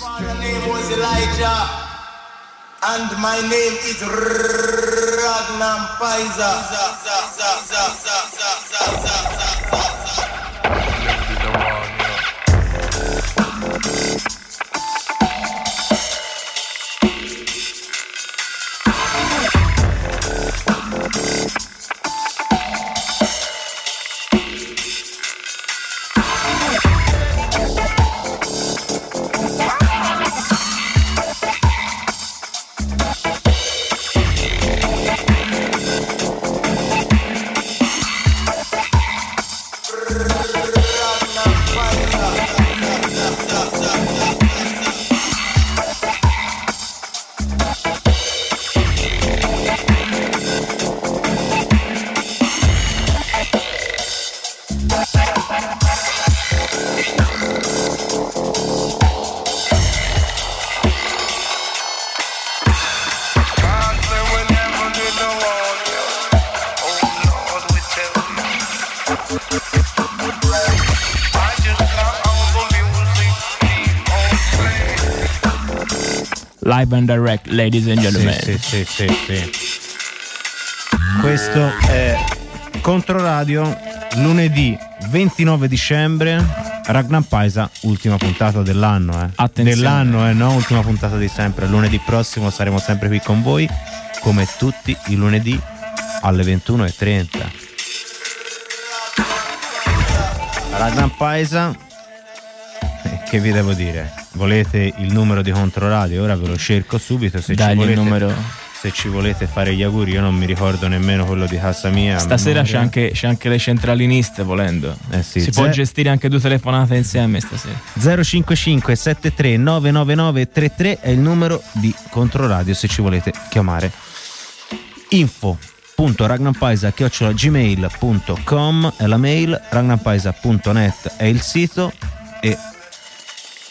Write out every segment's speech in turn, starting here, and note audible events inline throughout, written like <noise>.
father name was Elijah, and my name is Ragnar Pfizer. Live and direct, ladies and gentlemen. Sì, sì, sì, sì, sì. Questo è Controradio, lunedì 29 dicembre. Ragnar Paisa, ultima puntata dell'anno, eh. Attenzione. Dell'anno, eh, no? Ultima puntata di sempre. Lunedì prossimo saremo sempre qui con voi, come tutti i lunedì alle 21.30. Ragnar Paisa, eh, che vi devo dire? Volete il numero di Controradio? Ora ve lo cerco subito. Se ci il volete, numero. se ci volete fare gli auguri, io non mi ricordo nemmeno quello di casa mia. Stasera c'è anche, c'è anche le centraliniste volendo. Eh sì, si può gestire anche due telefonate insieme stasera. 055 73 999 33 è il numero di Controradio se ci volete chiamare. info.ragnampaisa.gmail.com è la mail, ragnampaisa.net è il sito e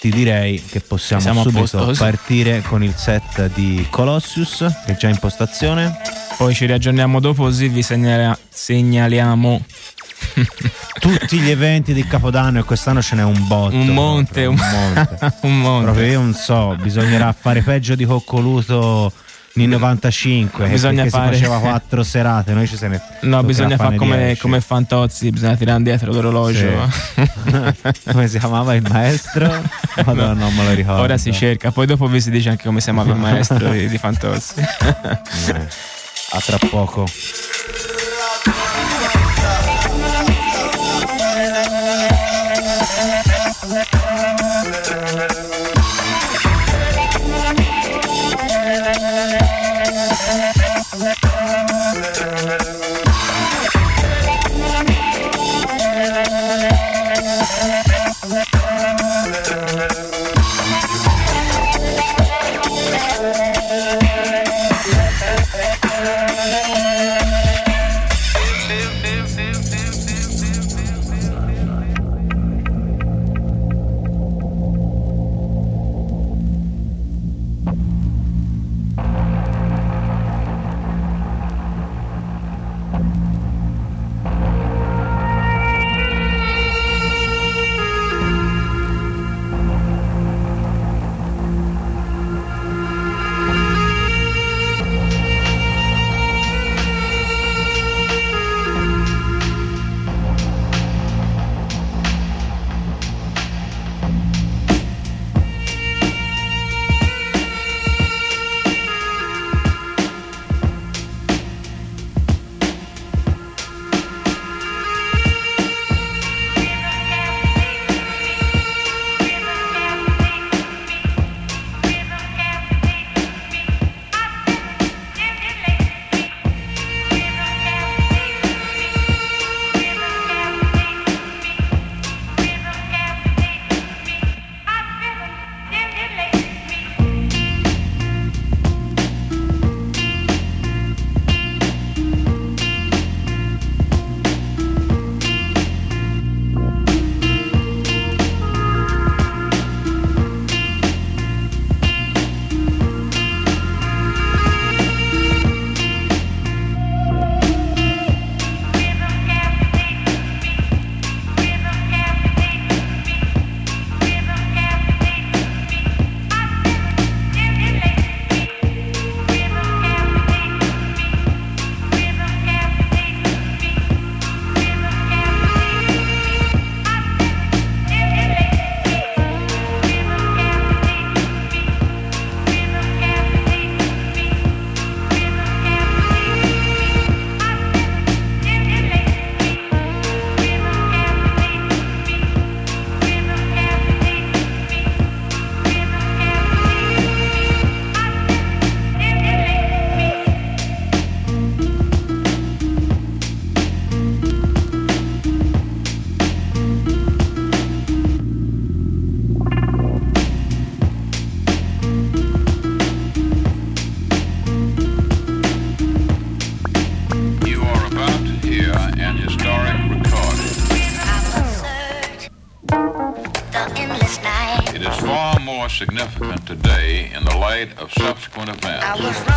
ti direi che possiamo Siamo subito partire con il set di Colossus che è già in postazione. Poi ci riaggiorniamo dopo così vi segnala- segnaliamo <laughs> Tutti gli eventi di Capodanno e quest'anno ce n'è un botto. un monte, proprio, un, monte. <laughs> un monte. Proprio io non so, bisognerà fare peggio di Coccoluto nel 95 Bisogna perché fare- si faceva <laughs> quattro serate, noi ci se ne No, bisogna fare come, 10. come Fantozzi, bisogna tirare indietro l'orologio. <laughs> come si chiamava il maestro? <laughs> Madonna, non me lo ricordo. Ora si cerca, poi dopo vi si dice anche come si chiamava il maestro di, di Fantozzi. Eh, A tra poco. Subsequent events.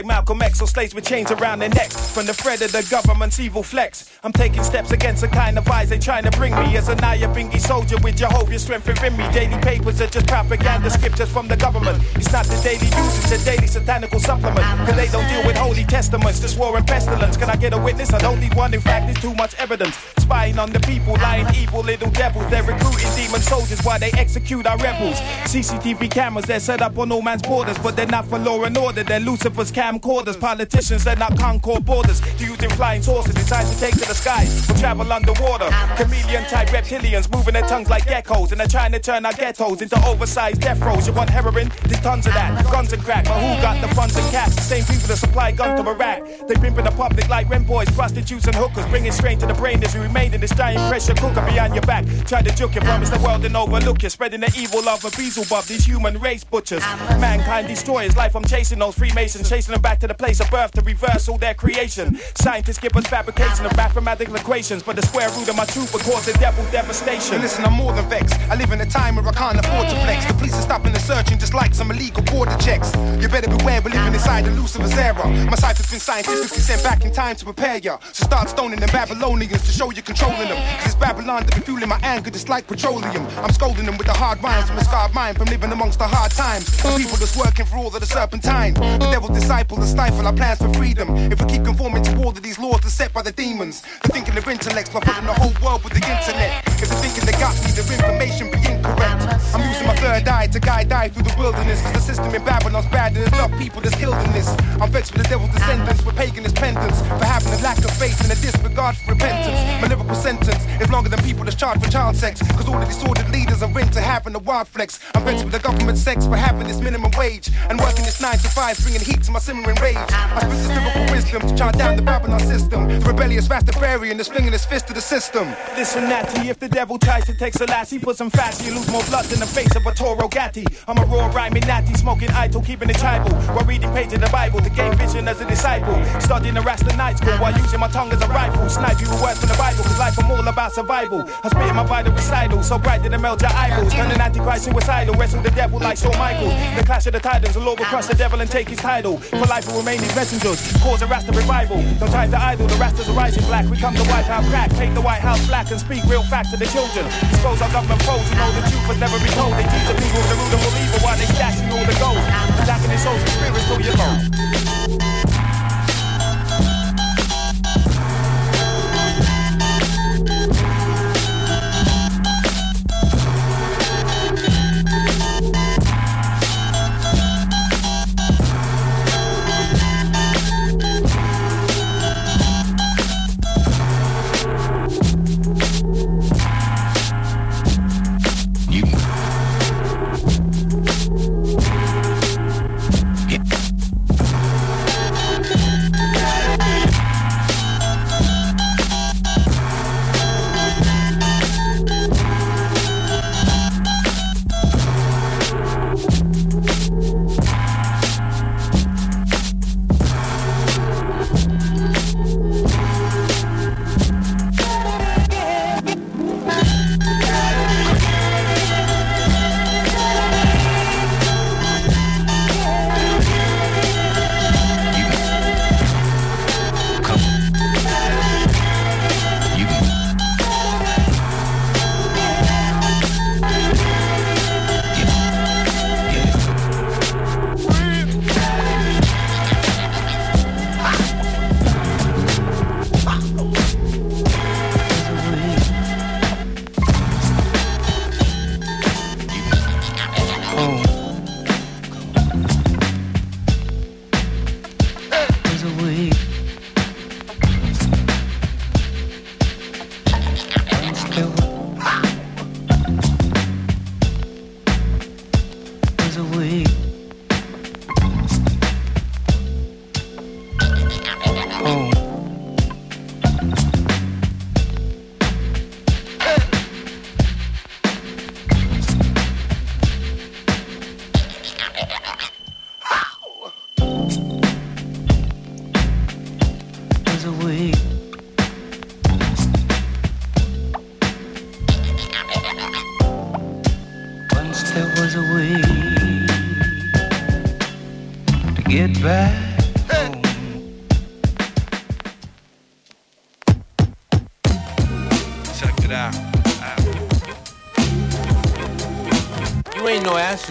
Like Malcolm X or slaves with chains around their necks. From the threat of the government's evil flex, I'm taking steps against the kind of eyes they trying to bring me. As a Nyabinghi soldier with Jehovah's strength within me. Daily papers are just propaganda scriptures from the government. It's not the daily news, it's a daily satanical supplement. Cause they don't deal with holy testaments, just war and pestilence. Can I get a witness? I don't need one, in fact, there's too much evidence. Spying on the people, lying uh-huh. evil little devils. They're recruiting demon soldiers while they execute our rebels. CCTV cameras, they're set up on all man's borders, but they're not for law and order. They're Lucifer's camcorders. Politicians, they're not concord borders. They're using flying saucers designed to take to the sky or travel underwater. Uh-huh. Chameleon type reptilians moving their tongues like geckos. And they're trying to turn our ghettos into oversized death rows. You want heroin? There's tons of that. Uh-huh. Guns and crack. But who got the funds and cash? The same people that supply guns to Iraq. They pimping the public like rent boys, prostitutes and hookers. Bringing strain to the brain as you remain in this giant pressure cooker behind your back. Try to juke you, promise the world and overlook you. Spreading the evil of a Beelzebub, these human race butchers. Mankind destroyers. Life, I'm chasing those Freemasons, chasing them back to the place of birth to reverse all their creation. Scientists give us fabrication of mathematical equations, but the square root of my truth will cause a devil devastation. Listen, I'm more than vexed. I live in a time where I can't afford to flex. The police are stopping the searching just like some illegal border checks. You better beware, we're living inside the Lucifer's era. My cipher's been scientifically sent back in time to prepare ya. So start stoning the Babylonians to show you're controlling them. Cause it's Babylon that be fueling my anger just like petroleum. I'm scolding them with the hard rhymes from a scarred mind from living amongst the hard times. The people that's working for all of the serpentine. The devil's disciple to stifle our plans for freedom. If we keep conforming to all of these laws that's set by the demons, they're thinking of intellects by filling the whole world with the internet. They're thinking they got me, their information be incorrect. I'm using my third eye to guide I through the wilderness. Cause the system in Babylon's bad and there's enough people that's killed in this. I'm vexed with the devil's descendants, with paganist pendants, for having a lack of faith and a disregard for repentance. My lyrical sentence is longer than people that's charged for child sex. Cause all the disordered leaders are into having a wild flex. I'm vexed with the government sex for having this minimum wage and working this 9 to 5, bringing heat to my simmering rage. I speak this lyrical wisdom to chant down the Babylon system. The rebellious Rastafarian is flinging his fist to the system. Listen, Natty, if the devil tries to take Selassie, put some fast, you lose more blood than the face of a Toro Gatti. I'm a raw rhyming Natty, smoking idle, keeping it tribal. While reading pages of the Bible to gain vision as a disciple. Studying the Rasta night school while using my tongue as a rifle. Snipe you words from the Bible, cause life I'm all about survival. I spit in my vital recital, so bright that it melt your eyeballs. Turning antichrist suicidal, wrestle the devil like Shawn Michaels. The clash of the titans, the Lord will crush the devil and take his title. For life will remain his messengers, cause a Rasta revival. Don't try to idle, the Rastas are rising black. We come to wipe out crack, take the White House black and speak real facts the children. Expose our government foes who know the truth has never been told. They teach the people the root of evil while they stashing all the gold. Attacking their souls and spirits till you're.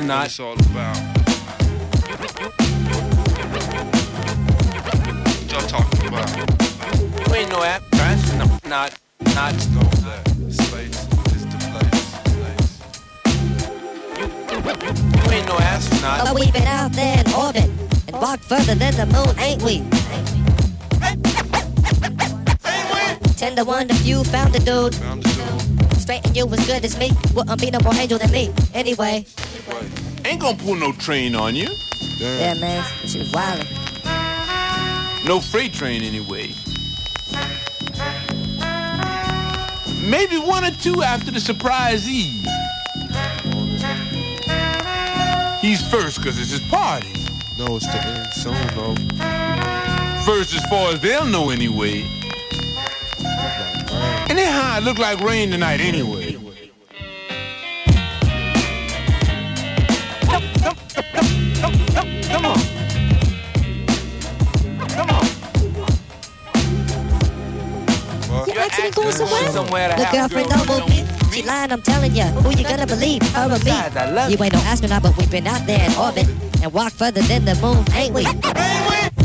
No astronaut. It's all about. What y'all talking about? You ain't no ap- astronaut. Not, not. Let's go there. Space is the place. place. You ain't no astronaut. But we've been out there in orbit and walked further than the moon, ain't we? Ten to one if you found a dude. Found the dude. Straight and you was good as me. Wouldn't be no more angel than me. Anyway, Ain't gonna pull no train on you. yeah, man, she was wildin'. No freight train anyway. Maybe one or two after the surprise Eve. He's first because it's his party. No, it's the end soon, though. First as far as they'll know anyway. And then how it look like rain tonight anyway. The girlfriend girl don't me. She lying, I'm telling ya. Who you gonna believe? Her or me? You you. ain't no astronaut, but we've been out there in orbit and walked further than the moon, ain't we?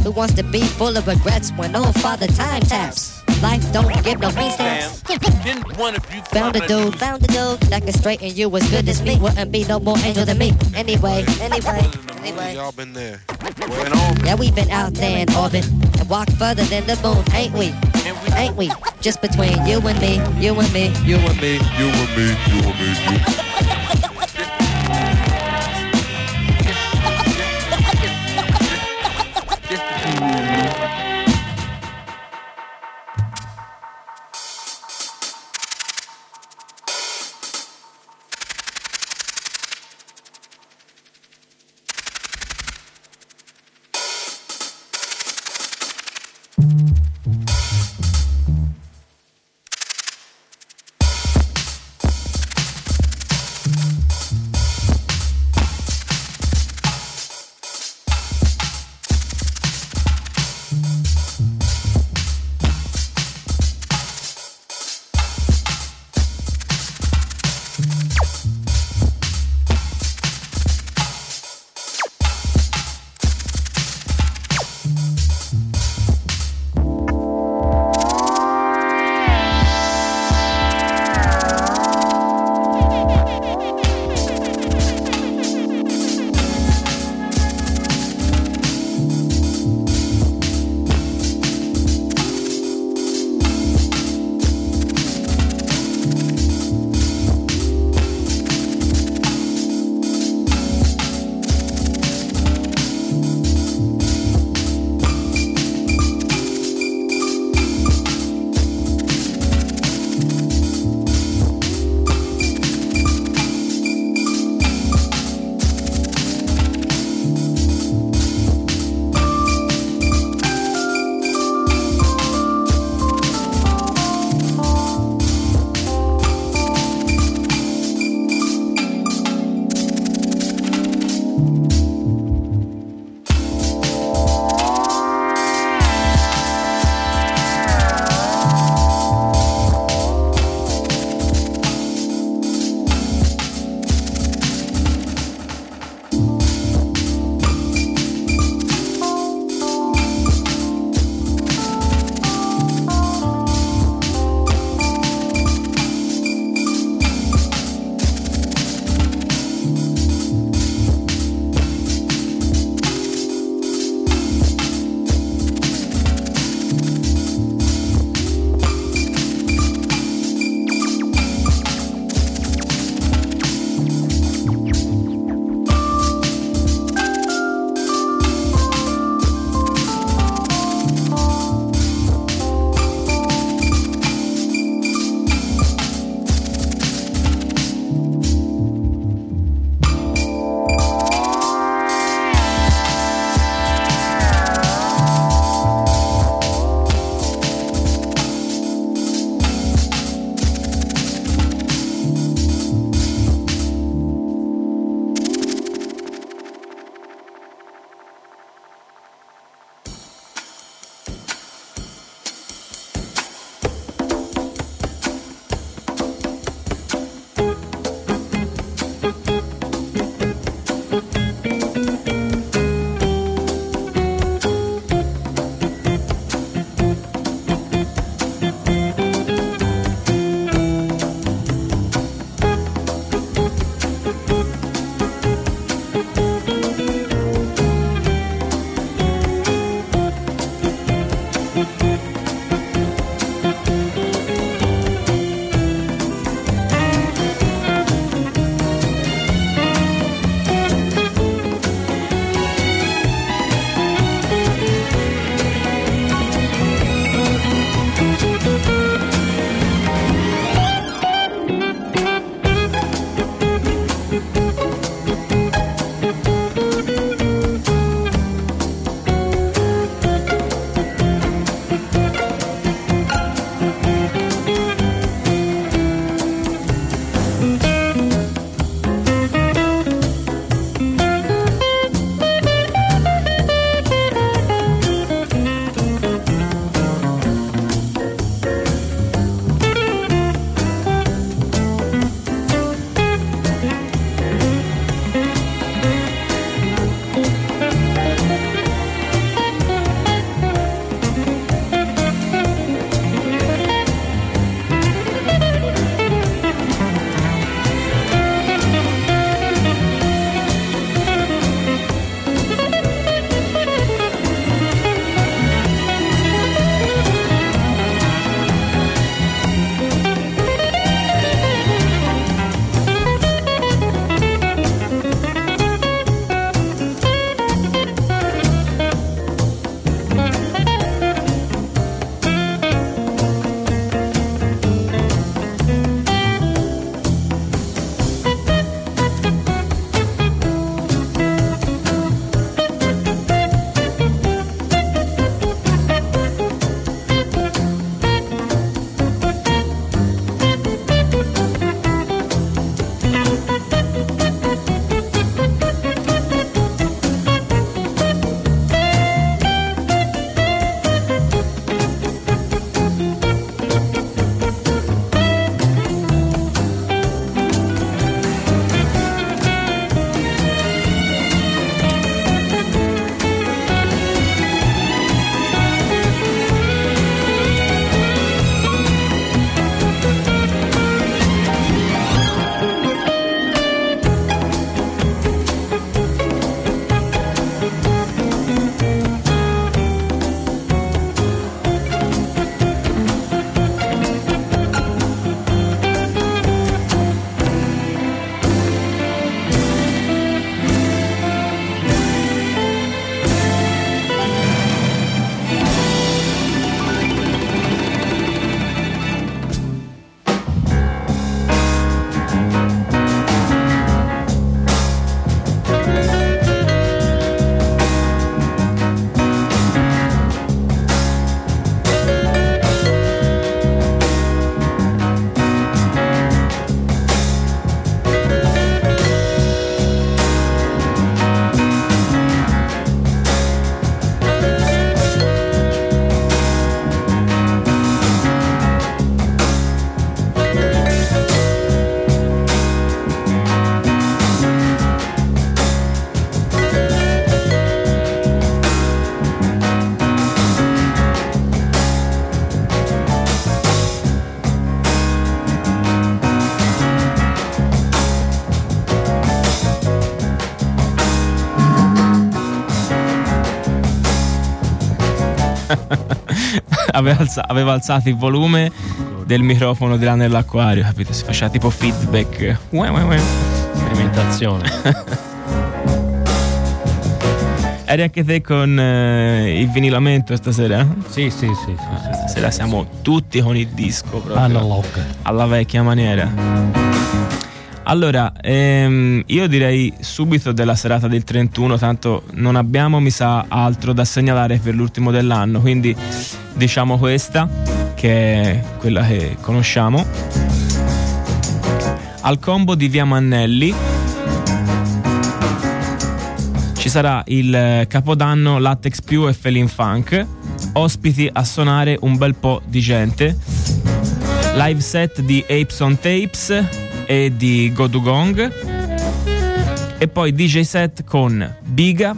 Who wants to be full of regrets when old father time taps? Life don't give no green Sam, stamps. didn't one of you Found a dude, found a dude that can straighten you as good as me. Wouldn't be no more angel than me. Anyway, anyway, anyway. Y'all been there. Went on, Yeah, we've been out there in orbit and walked further than the moon, ain't we? Ain't we? Just between you and me, you and me. You and me, you and me, you and me, you. Aveva, alza- aveva alzato il volume del microfono di là nell'acquario, capito? Si faceva tipo feedback. Ue, ue, ue. Sperimentazione. <laughs> Eri anche te con eh, il vinilamento stasera? Sì, sì, sì. sì, Ah, sì. stasera siamo tutti con il disco proprio. Analog. alla vecchia maniera. Allora, ehm, io direi subito della serata del 31, tanto non abbiamo, mi sa, altro da segnalare per l'ultimo dell'anno, quindi diciamo questa, che è quella che conosciamo. Al combo di Via Mannelli ci sarà il Capodanno Latex Più e Felin Funk, ospiti a suonare un bel po' di gente live set di Apes on Tapes e di Godugong e poi DJ set con Biga,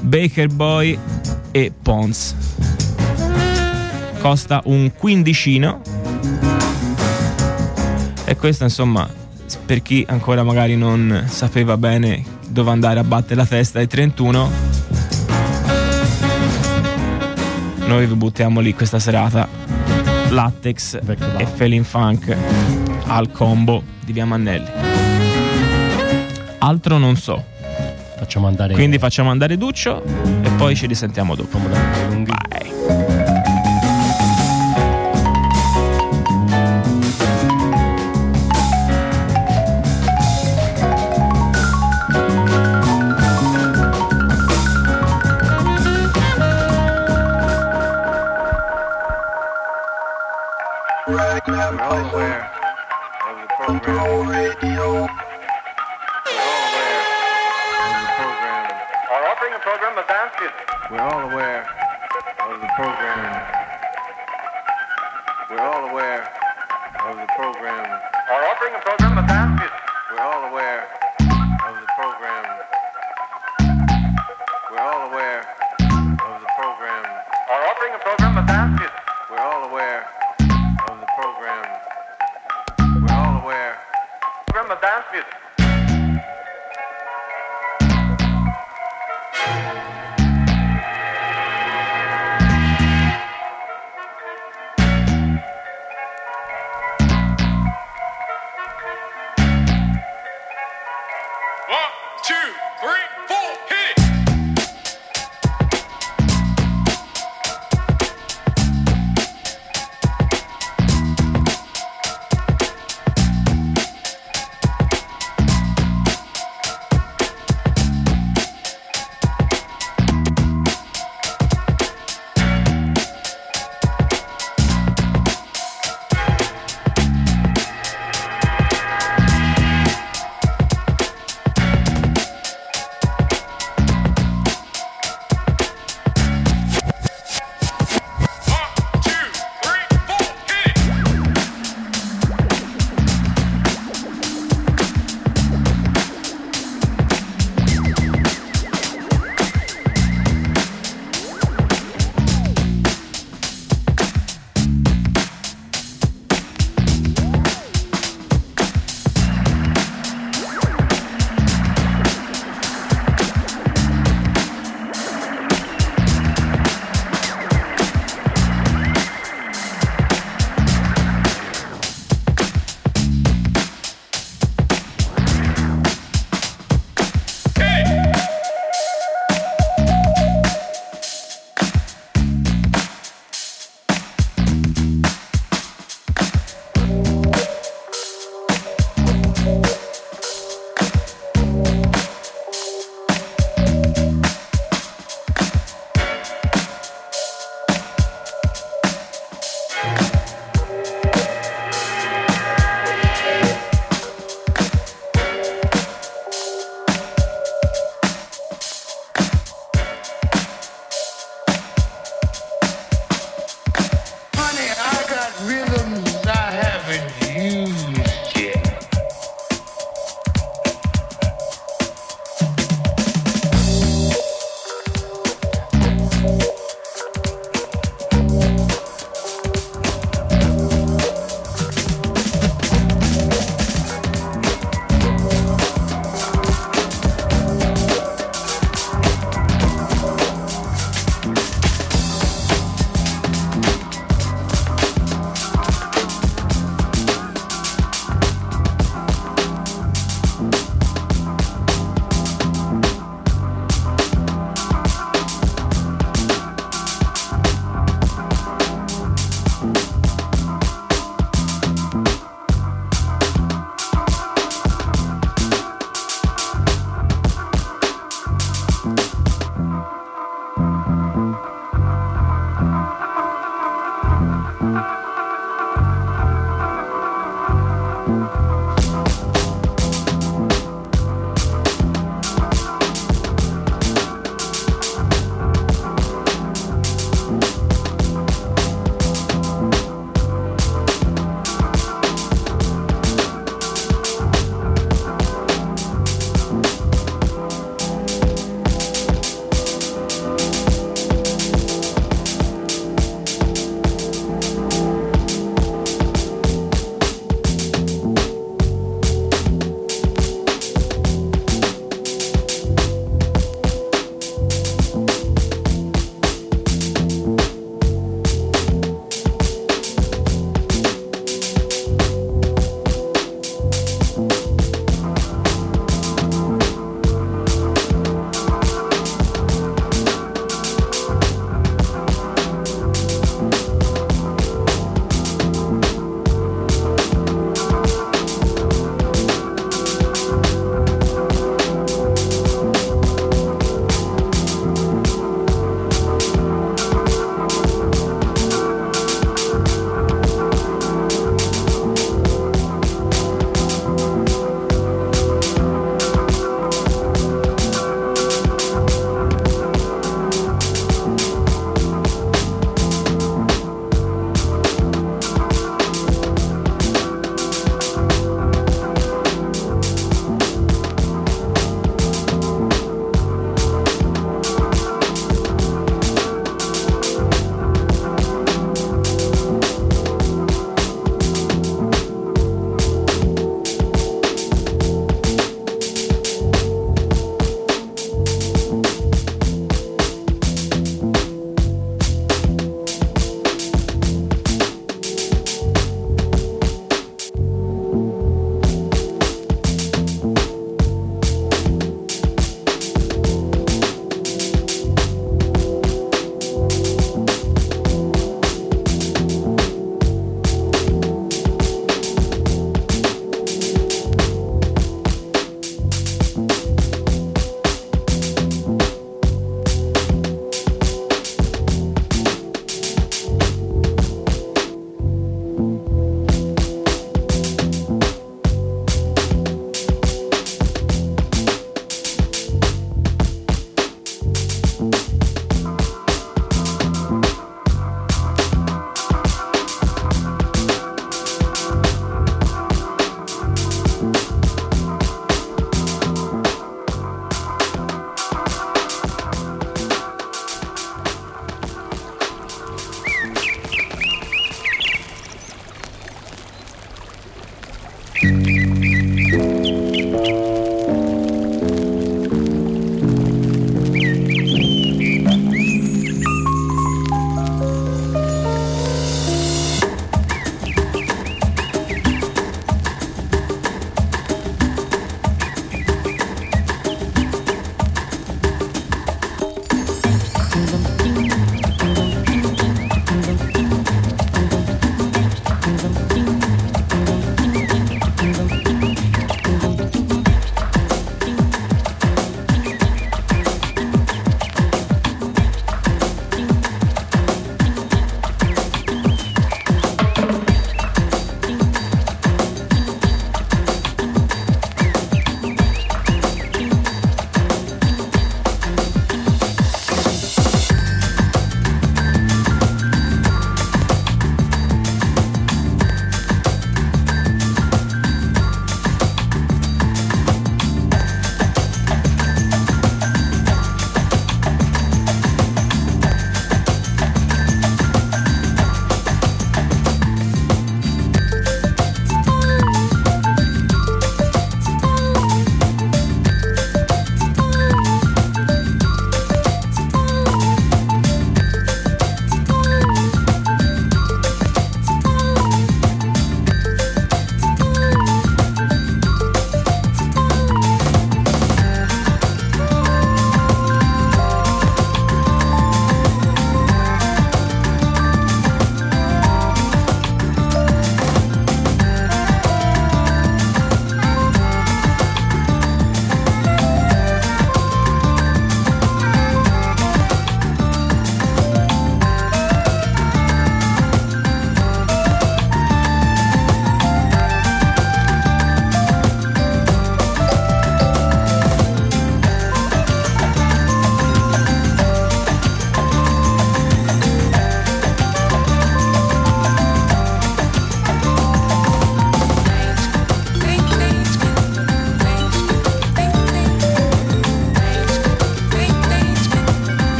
Baker Boy e Pons. Costa un quindicino e questo insomma per chi ancora magari non sapeva bene dove andare a battere la testa ai 31 noi vi buttiamo lì questa serata. Latex e Felin Funk al combo di Via Mannelli. Altro non so. Facciamo andare. Quindi facciamo andare Duccio e poi ci risentiamo dopo. Vai. rodar as.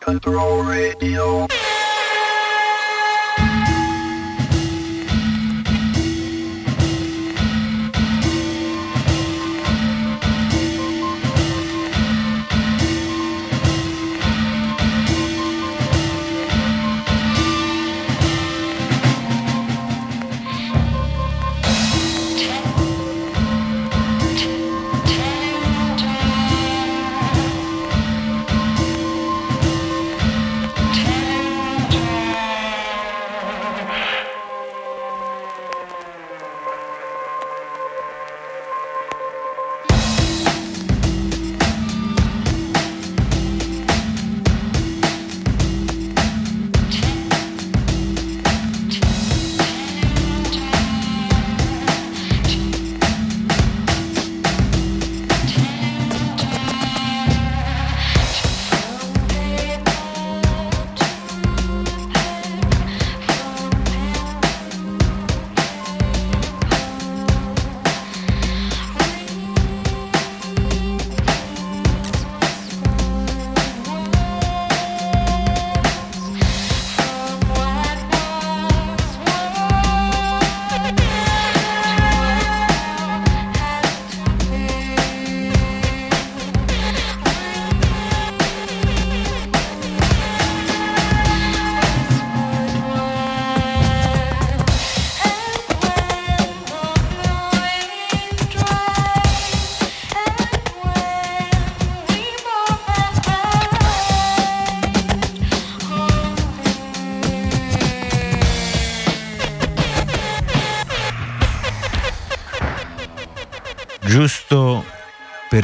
Control Radio.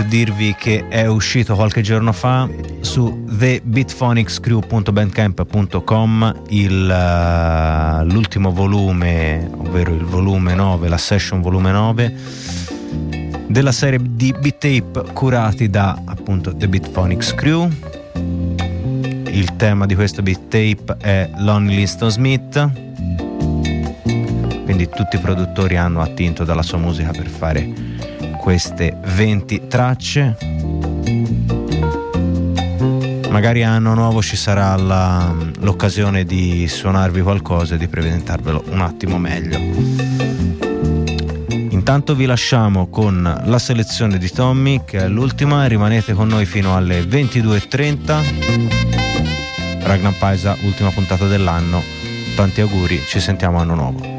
Dirvi che è uscito qualche giorno fa su thebitphonicscrew.bandcamp.com il, eh, l'ultimo volume, ovvero il volume 9, la session volume 9 della serie di beat tape curati da appunto The Bitphonics Crew. Il tema di questo beat tape è Lonnie Liston Smith. Quindi tutti i produttori hanno attinto dalla sua musica per fare queste 20 tracce. Magari anno nuovo ci sarà la- l'occasione di suonarvi qualcosa e di presentarvelo un attimo meglio. Intanto vi lasciamo con la selezione di Tommy, che è l'ultima, rimanete con noi fino alle 22.30. Ragnar Paisa, ultima puntata dell'anno. Tanti auguri, ci sentiamo anno nuovo.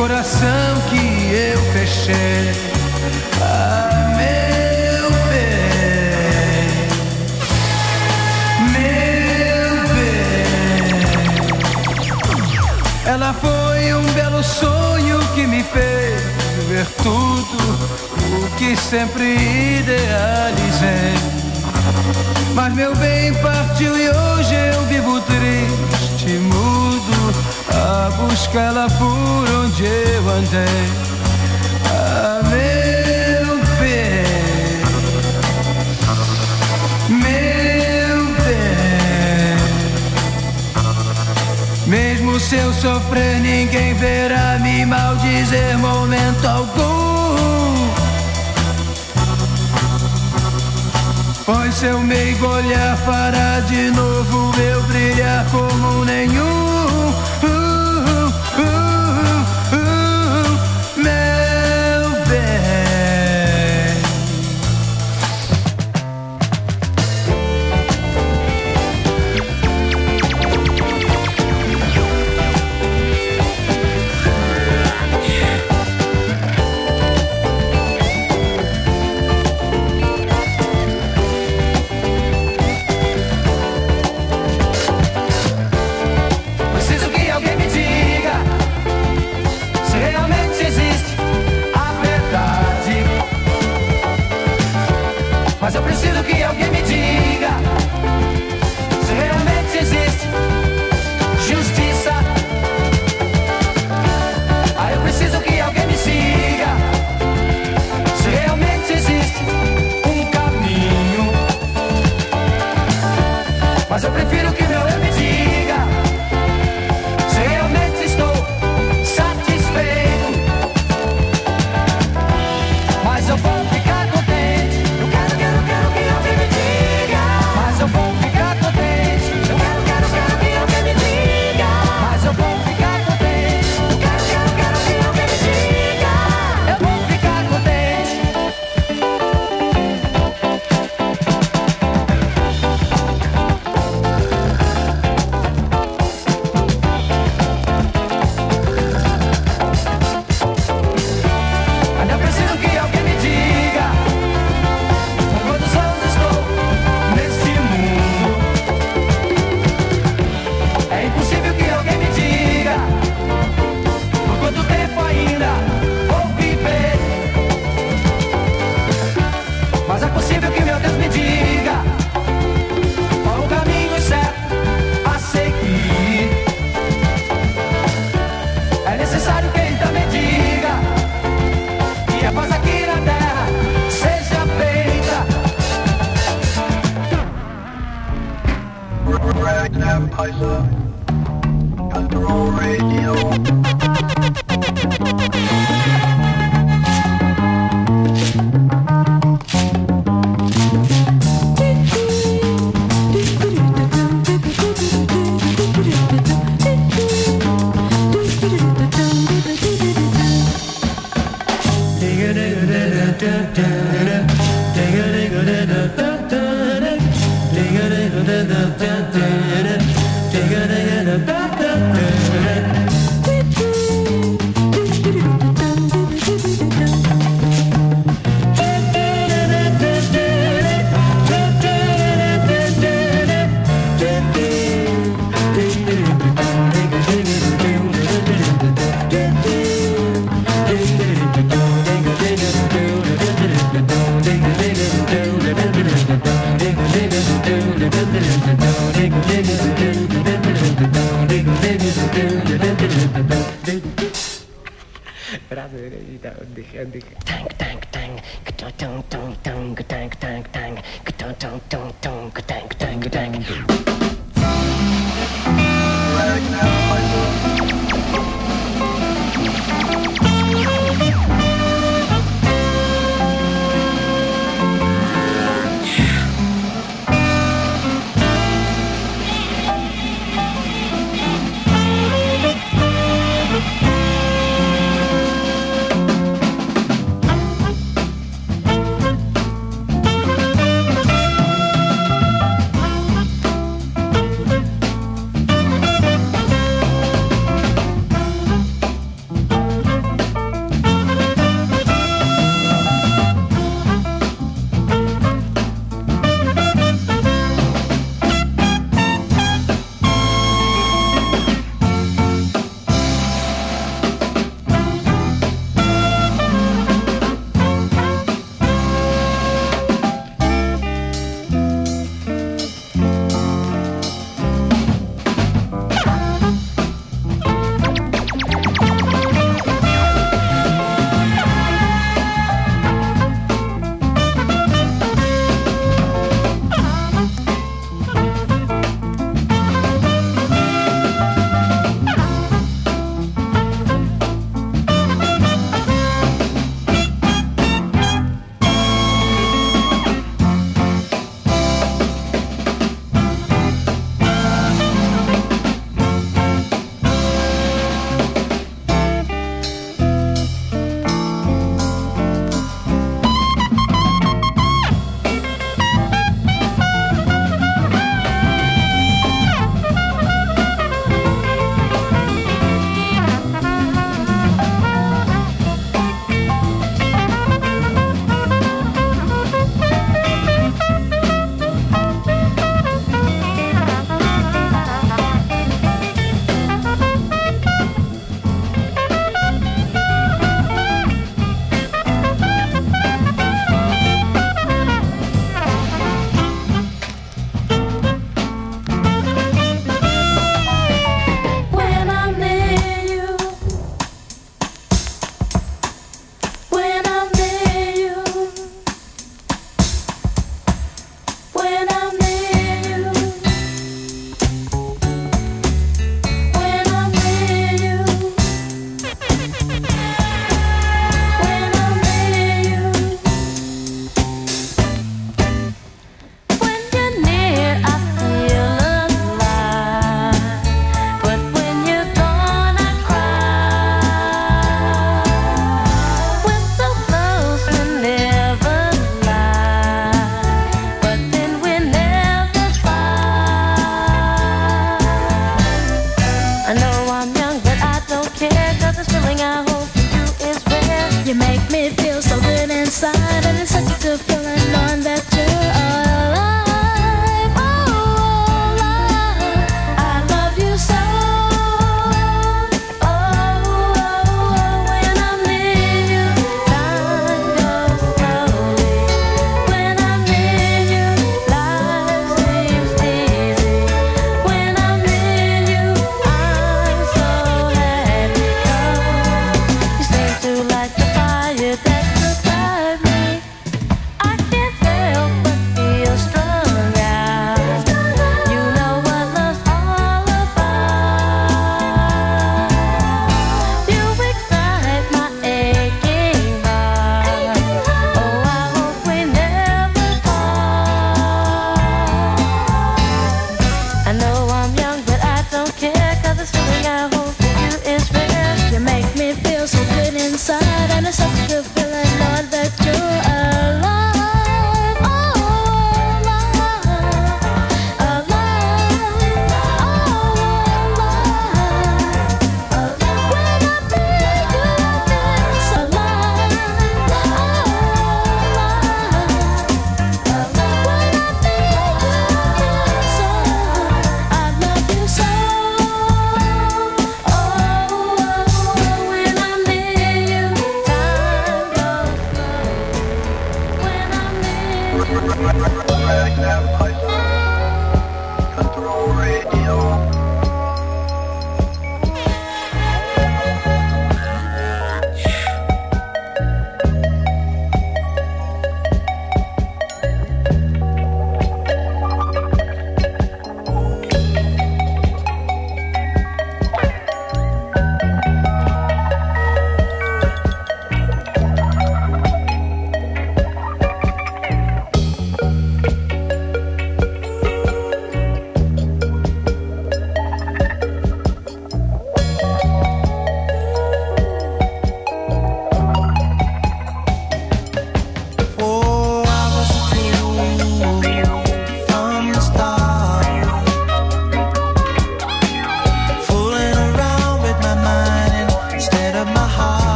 coração que eu fechei. Ah, meu bem, meu bem. Ela foi um belo sonho que me fez ver tudo o que sempre idealizei. Mas meu bem partiu e hoje eu vivo triste a buscá-la por onde eu andei. Ah, meu bem, meu bem. Mesmo se eu sofrer, ninguém verá me maldizer momento algum. Pois seu meio olhar fará de novo eu brilhar como nenhum. so good inside, and it's such a good.